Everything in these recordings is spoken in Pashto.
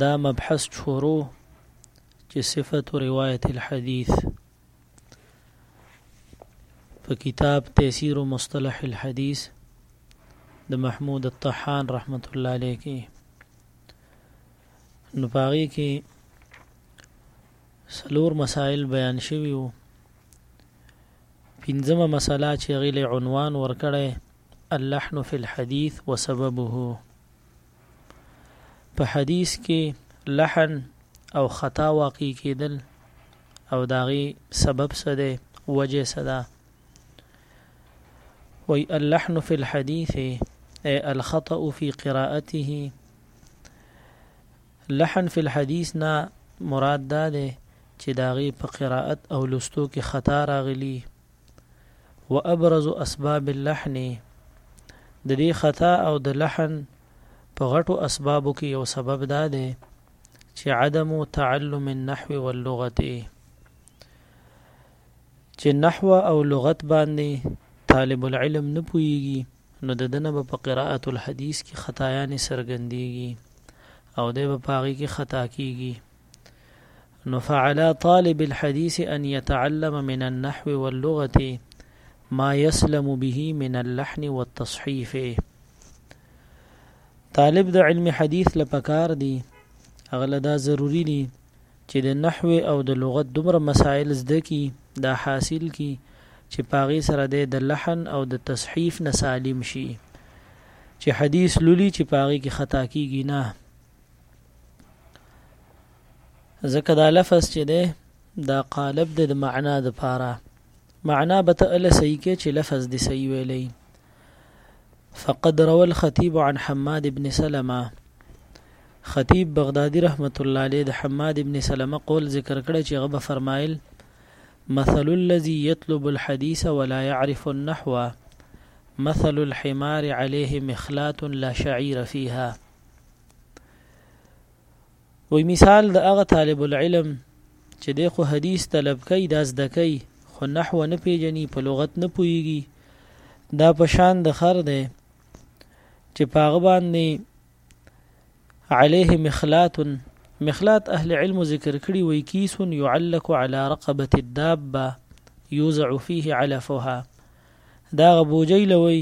دا مبحث شروع چې صفت روایت الحديث په کتاب تيسير مصطلح الحديث د محمود الطحان رحمت الله عليه کې نو پاغي کې سلور مسائل بیان شوي وو پنځمه مسله چې غیله عنوان ورکړی اللحن فی الحديث وسببه په حديث کې لحن او خطا واقع کېدل او د هغې سبب څه دی وجه څه ده وی اللحن فی الحدیث ای الخطأ فی قراءته لحن فی الحدیث نه مراد دا دی چې د هغې په قراءت او لوستو کې خطا راغلی و ابرز اسباب اللحن د دې خطا او د لحن په غټو اسبابو کې یو سبب دا دی چې عدم تعلم النحو واللغه چې نحو او لغت باندې طالب العلم نه پويږي نو د دنه په قراءت الحديث کې خطایان سرګنديږي او د په هغه کې خطا کیږي نو فعلى طالب الحديث أن يتعلم من النحو واللغة ما يسلم به من اللحن والتصحيف طالب د علم حديث لپکار دي اغله دا ضروری دي چې د نحو او د لغت دومره مسائل زده کی دا حاصل کی چې پاغي سره د لحن او د تصحیف نه سالم شي چې حدیث لولي چې پاغي کې خطا کیږي نه ځکه دا لفظ چې دی دا قالب دی د معنا د پاره معنا به ته اله صحیح کې چې لفظ دی صحیح ویلی فقد روى الخطيب عن حماد بن سلمة خطيب بغدادي رحمت الله عليه د حماد بن سلمة قول ذکر کړی چې غبه فرمایل مثل الذي يطلب الحديث ولا يعرف النحو مثل الحمار عليه مخلات لا شعير فيها وی مثال د هغه طالب العلم چې د خو حدیث طلب کوي داس دکې خو نحو نه پیژني په لغت نه پويږي دا پشان د خر دی چې پاغه باندې عليه مخلات مخلات اهل علم ذکر کړي وي کیسون يعلق على رقبه الدابه يوزع فيه علفها دا هغه بوجۍ لوي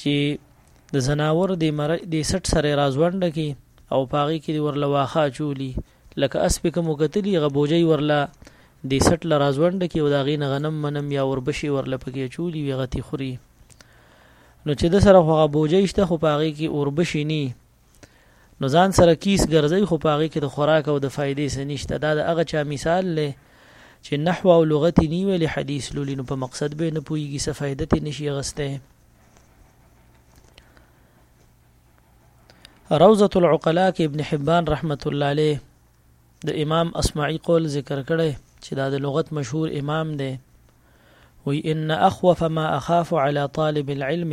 چې د زناور د مر د سټ سره رازونډه کی او پاغي کې ورله واخا چولی لکه اسب کوم کتلی غبوجي ورله د سټ ل رازونډه کی او دا غین غنم منم یا وربشي ورله پکې چولی وی غتی خوري نو چې د سره خو غبوجي شته خو پاغي کې اوربشي ني نو ځان سره کیس ګرځي خو پاغي کې د خوراک او د فائدې څه نشته دا د هغه چا مثال لې چې نحو او لغت نی ویل حدیث لولي نو په مقصد به نه پويږي څه فائدې ته نشي غسته روزه العقلاء کې ابن حبان رحمت الله عليه د امام اسمعي قول ذکر کړي چې دا د لغت مشهور امام دی وی ان اخوف ما اخاف على طالب العلم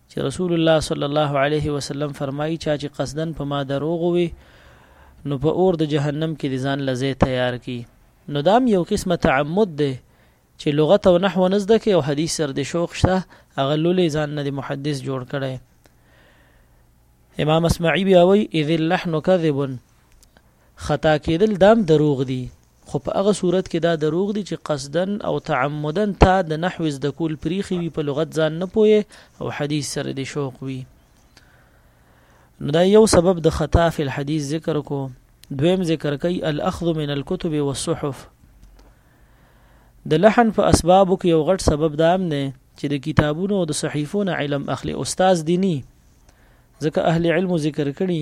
چې رسول الله صلی الله علیه وسلم فرمایي چا چې قصدن په ما دروغ وي نو په اور د جهنم کې د ځان لزه تیار کی نو دام یو قسمه تعمد دی چې لغت او نحو نه زده کې او حدیث سر د شوق شته هغه لولې ځان نه د محدث جوړ کړي امام اسمعي بیا وایي اذ اللحن كذب خطا کېدل دام دروغ دي خو په هغه صورت کې دا دروغ دي چې قصدا او تعمدا تا د نحو زده کول پرېښي وي په لغت ځان نه پوهې او حدیث سره دې شوق وي نو دا یو سبب د خطا فی الحدیث ذکر کو دویم ذکر کوي الاخذ من الكتب والصحف د لحن په اسبابو کې یو غټ سبب دا هم نه چې د کتابونو او د صحیفونو علم اخلي استاد دینی ځکه اهل علم ذکر کړي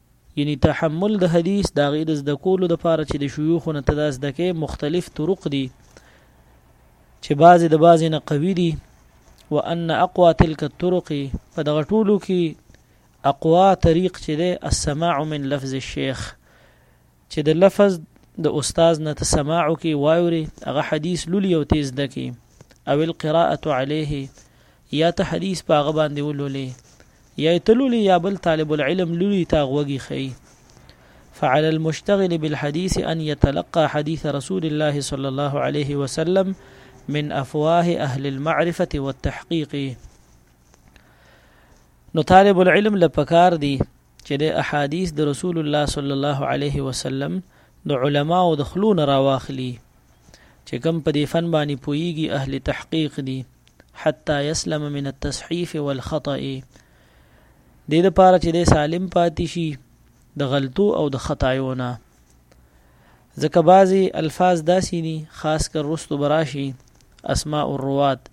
یعنی تحمل د حدیث د هغې د زده کولو دپاره چې د شیوخو نه ته دا زده کوې مختلف طرق دي چې بعضې د بعضې نه قوي دي وان اقوا تلک الطرق په دغه ټولو کې اقوا طریق چې دی السماع من لفظ الشیخ چې د لفظ د استاد نه ته سماع کې واوري هغه حدیث لولي او تیز دکی او القراءه علیه یا ته حدیث په هغه باندې ولولې یا ته لولې یا بل طالب العلم لولي تا غوږی خي فعلى المشتغل بالحديث أن يتلقى حديث رسول الله صلى الله عليه وسلم من أفواه أهل المعرفة والتحقيق نو طالب العلم لپکار دی چې دی احادیث د رسول الله صلی الله علیه وسلم د علماو د خلو نه راواخلي چې کم په دې فن باندې پویږي اهل تحقیق دي حتی یسلم من التصحیف والخطأ د دې لپاره چې د سالم پاتې شي د غلطو او د خطایونه ځکه بعضی الفاظ داسې دي خاص کر رستو براشي اسماء الروات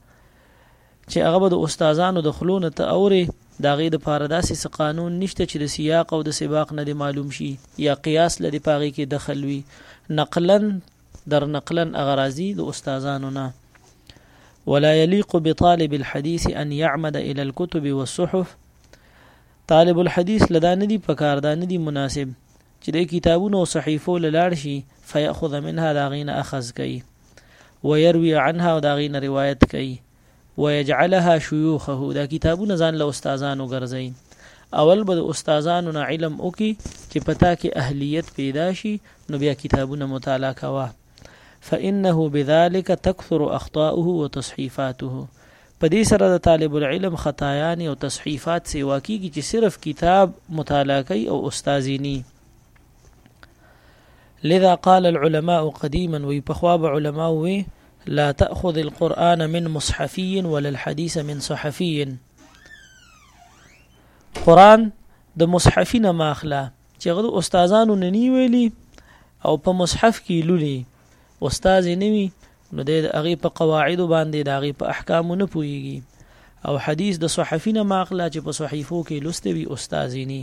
چې هغه به د استادانو د خلو نه ته اورې د هغې دپاره داسې څه قانون نشته چې د سیاق او د سباق نه دې معلوم شي یا قیاس له دې په هغې کې دخل وي نقلا در نقلا هغه راځي د استادانو نه ولا يليق بطالب الحديث أن يعمد إلى الكتب والصحف طالب الحديث لدا ندي پکار دا ندي مناسب چې د کتابونو او صحیفو لاړ شي فيأخذ منها داغین اخذ کوي ويروي عنها او داغي نه روایت کوي ويجعلها شيوخه دا کتابونه ځان له استادانو ګرځي اول به د استادانو نه علم وکي چې پتا کې اهلیت پیدا شي نو بیا کتابونه مطالعه کوه فانه بذلك تكثر اخطاؤه وتصحيفاته په دې سره د طالب العلم خطایان او تصحیفات سیوا کیږي چې صرف کتاب مطالعه کوي او استادینی لذا قال العلماء قديما وي پخوا به علماء وي لا تأخذ القرآن من مصحفي ولا الحديث من صحفي قرآن د مصحفي نه ماخله چې غو استادانو نه نی ویلي او په مصحف کې لولي استاد نه وي نو د هغه په قواعد باندې د هغه په احکام نه پويږي او حدیث د صحفي نه ماخله چې په صحیفو کې لوستوي استاد نه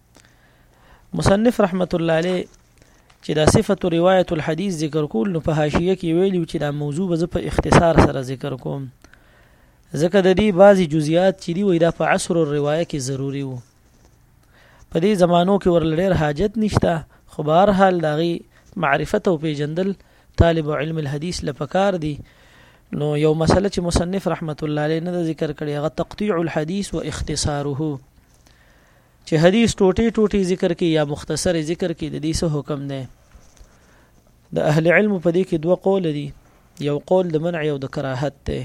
مصنف رحمت الله علیه چې دا صفت روایت الحديث ذکر کول نو په حاشیه کې ویلو چې دا موضوع به په اختصار سره ذکر کوم ځکه د دې بعضی جزئیات چې دی وای دا په عصر الروايه کې ضروری وو په دې زمانو کې ورلډیر حاجت نشته خو بهر حال داغي معرفت او پیجندل طالب علم الحديث لپکار دی نو یو مسله چې مصنف رحمت الله علیه نه ذکر کړي هغه تقطيع الحديث واختصاره چې حدیث ټوټې ټوټې ذکر کې یا مختصر ذکر کې د دې څه حکم دی د اهل علم په دې کې دوه قول دي یو قول د منع او د کراهت دی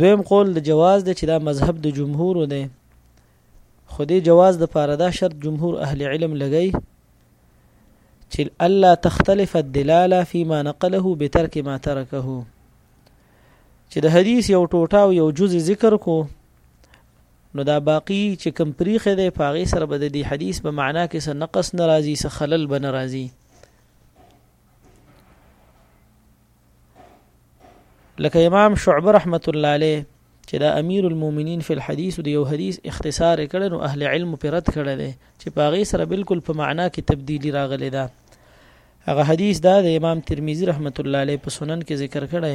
دویم قول د جواز دی چې دا مذهب د جمهور دی خو دې جواز د پاره دا شرط جمهور اهل علم لګی چې الله تختلف الدلاله فيما نقله بترك ما تركه چې د حدیث یو ټوټه او یو جز ذکر کو نو دا باقی چې کم پریخه ده په هغې سره به د دې حدیث په معنا کې څه نقص نه راځي څه خلل به نه راځي لکه امام شعبه رحمت الله علیه چې دا امیر المؤمنین فی الحدیث دی یو حدیث اختصار کړي نو اهل علم پر رد کړي دي چې پاغي سره بالکل په معنا کې تبدیلی راغلی دا هغه حدیث دا د امام ترمذی رحمت الله علیه په سنن کې ذکر کړي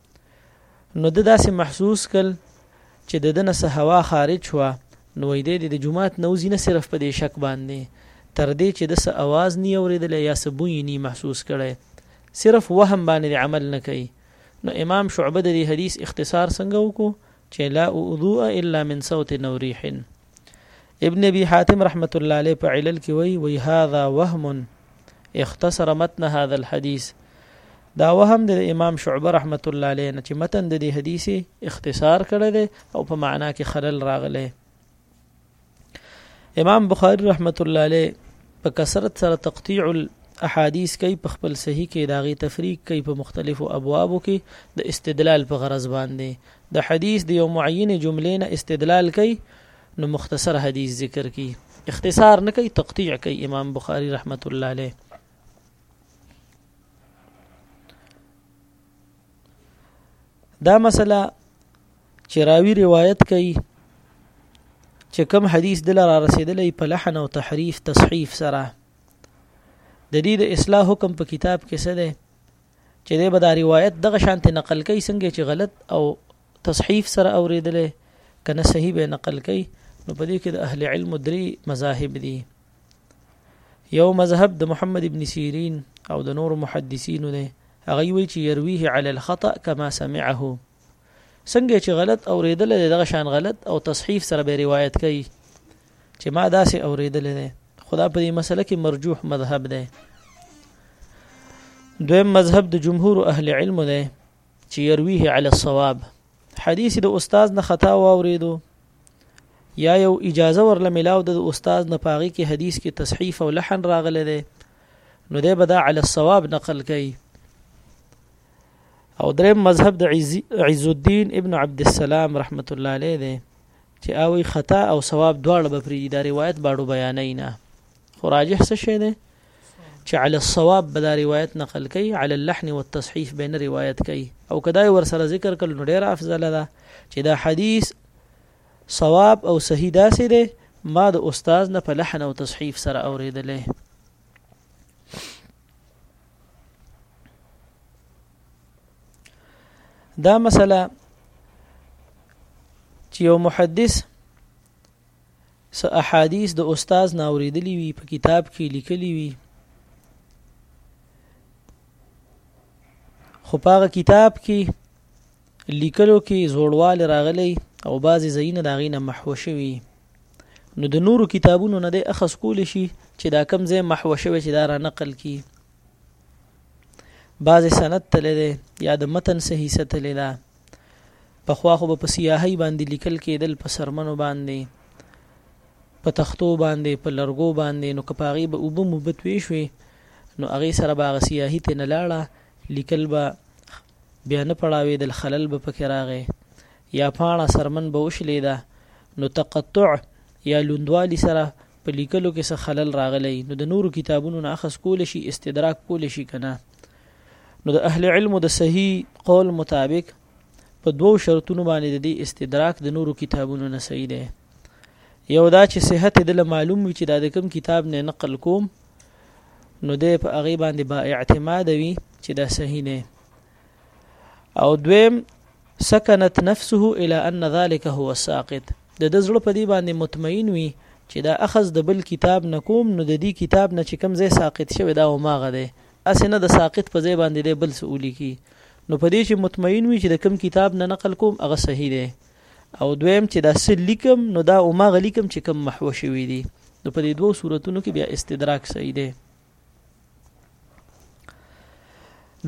نو د داسې محسوس کل چې د دنه سه هوا خارج شو نو وې دې د جمعات نوځي نه صرف په دې شک باندې تر دې چې د سه आवाज نی اوریدل یا سبوی نی محسوس کړي صرف وهم باندې عمل نه کوي نو امام شعبه د دې حدیث اختصار څنګه وکړو چې لا وضوء الا من صوت نوريح ابن ابي حاتم رحمت الله عليه په علل کې وی وی هاذا وهم اختصر متن هذا الحديث دا وهم د امام شعبه رحمت الله عليه نه چې متن د دې حدیث اختصار کړی دی او په معنا کې خلل راغلی امام بخاری رحمت الله عليه په کثرت سره تقطيع احادیث کوي په خپل صحیح کې داغي تفریق کوي په مختلفو ابوابو کې د استدلال په غرض باندې د حدیث د یو معینې جملې نه استدلال کوي نو مختصر حدیث ذکر کوي اختصار نه کوي تقطیع کوي امام بخاری رحمت الله علیه دا مسله چې راوی روایت کوي چې کوم حدیث دل را رسیدلې په لحن او تحریف تصحیف سره د دې د اصلاح حکم په کتاب کې څه دی چې دی به دا روایت دغه شانتې نقل کوي څنګه چې غلط او تصحیف سره اوریدلې کنه صحیح به نقل کوي نو په دې کې د اهل علم درې مذاهب دي یو مذهب د محمد ابن سیرین او د نور محدثینو دی هغه وی چې يرويه على الخطأ كما سمعه څنګه چې غلط اوریدل دی دغه شان غلط او تصحیف سره به روایت کوي چې ما داسې اوریدل دی خدا په دې مسله کې مرجوح مذهب دی دویم مذهب د جمهور اهل علم دی چې يرويه على الصواب حدیث د استاد نه خطا واوریدو یا یو اجازه ورله ملاو د استاد نه پاغي کې حدیث کې تصحیف او لحن راغله ده نو ده بدا على الصواب نقل کوي او دریم مذهب د عز الدین ابن عبد السلام رحمت الله علیه دی چې اوی خطا او ثواب دواړه به پری دا روایت باړو بیانې نه خو راجح څه شه دی چې علی الصواب به دا روایت نقل کوي علی اللحن والتصحیف بین روایت کوي او کدا ور سره ذکر کړي نو ډیر افضل ده چې دا حدیث صواب او صحیح داسې دی ما د استاد نه په لحن او تصحیف سره اوریدلې دا مسله چې یو محدث س احادیث د استاد ناوریدلی وي په کتاب کې لیکلی وي خو پاغه کتاب کې لیکلو کې زوړوال راغلی او بعضی زینه دا غینه محو شوی نو د نورو کتابونو نه د اخص کول شي چې دا کم ځای محو شوی چې دا را نقل کی بعض سند تللی دی یا د متن صحیح ستللی ده په خوا خو په سیاحي باندې لیکل کېدل په سرمنو باندې په تختو باندې په لرګو باندې نو کپاغي به وب مبت وی شوي نو هغه سره باغ سیاحي ته نه لاړه لیکل به بیا نه پړاویدل خلل به پکې راغی یا پاڼه سرمن به وشلیده نو تقطع یا لوندوالی سره په لیکلو کې څه خلل راغلی نو د نورو کتابونو نه اخذ کول شي استدراک کول شي کنه نو د اهل علم د صحیح قول مطابق په دوو شرطونو باندې د دې استدراک د نورو کتابونو نه صحیح دی یو دا چې صحت د معلوم وي چې دا د کوم کتاب نه نقل کوم نو دی په هغه باندې با اعتماد وي چې دا صحیح نه او دویم سکنت نفسه الى ان ذلك هو الساقط د د زړه په دی باندې مطمئن وي چې دا اخذ د بل کتاب نه کوم نو د دې کتاب نه چې کم ځای ساقط شوی دا او ماغه دی اسنه د ساقط په ځای باندې دی بل سولي کی نو په دې چې مطمئن وي چې د کم کتاب نه نقل کوم هغه صحیح دی او دویم چې دا څه لیکم نو دا اوماغه لیکم چې کوم محو شوي دي نو په دې دوو صورتونو کې بیا استدراک صحیح دی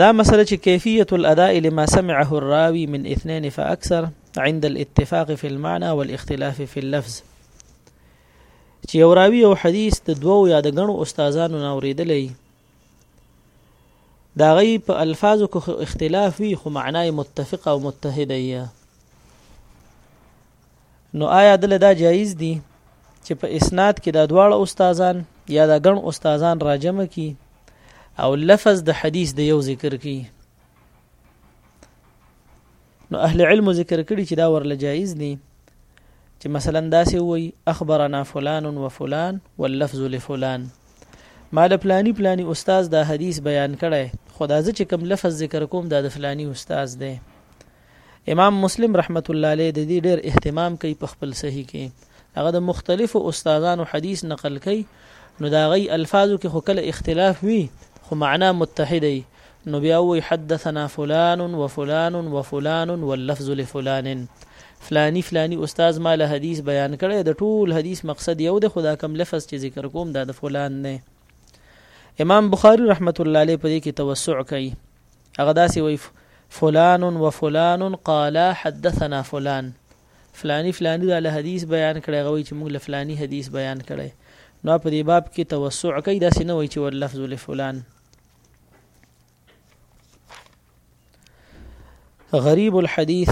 دا مسله چې کیفیت الاداء لما سمعه الراوي من اثنين فاكثر عند الاتفاق في المعنى والاختلاف في اللفظ چې یو راوی او حدیث د دوو یا د غنو استادانو نه اوریدلې دا غي په الفاظو کې اختلاف وي خو معنا یې متفقه او متحده یې نو آیا دل دا جایز دي چې په اسناد کې دا دواړه استادان یا دا ګڼ استادان راجمه کی او لفظ د حدیث د یو ذکر کی نو اهل علم ذکر کړي چې دا ورله جایز دي چې مثلا داسې وي اخبرنا فلان و فلان واللفظ لفلان مال پلانی پلانی استاد دا حدیث بیان کړي خدا ځکه کوم لفظ ذکر کوم دا د فلانی استاد دی امام مسلم رحمت الله علیه د دې ډېر اهتمام کوي په خپل صحیح کې هغه د مختلفو استادانو حدیث نقل کوي نو دا غي الفاظو کې خو کله اختلاف وي خو معنا متحده وي نو بیا وی حدثنا فلان و فلان و فلان واللفظ لفلان فلانی فلانی استاد ما له حدیث بیان کړي د ټول حدیث مقصد یو د خدا کم لفظ چې ذکر کوم دا د فلان نه امام بخاری رحمت الله علیه په دې کې توسع کوي هغه داسې وایي فلان و فلان قالا حدثنا فلان فلانی فلانی را له حدیث بیان کړی غوي چې موږ له فلانی حدیث بیان کړی نو په دې باب کې توسع کوي دا سينه وای چې ور لفظ لفلان غریب الحديث